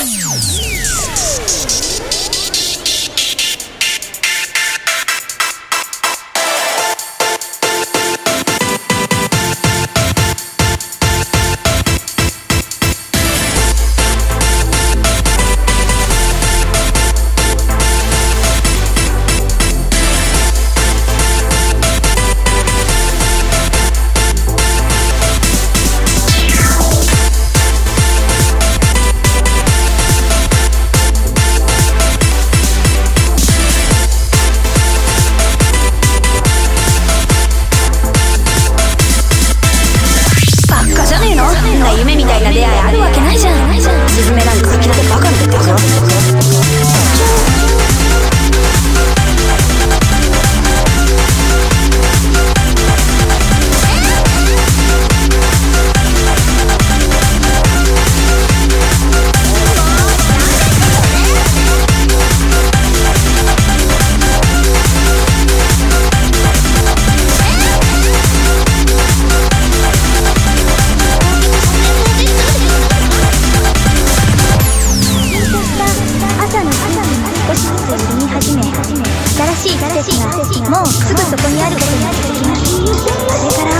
Yeah. 新しい施設がもうすぐそこにあることに気づきますこれから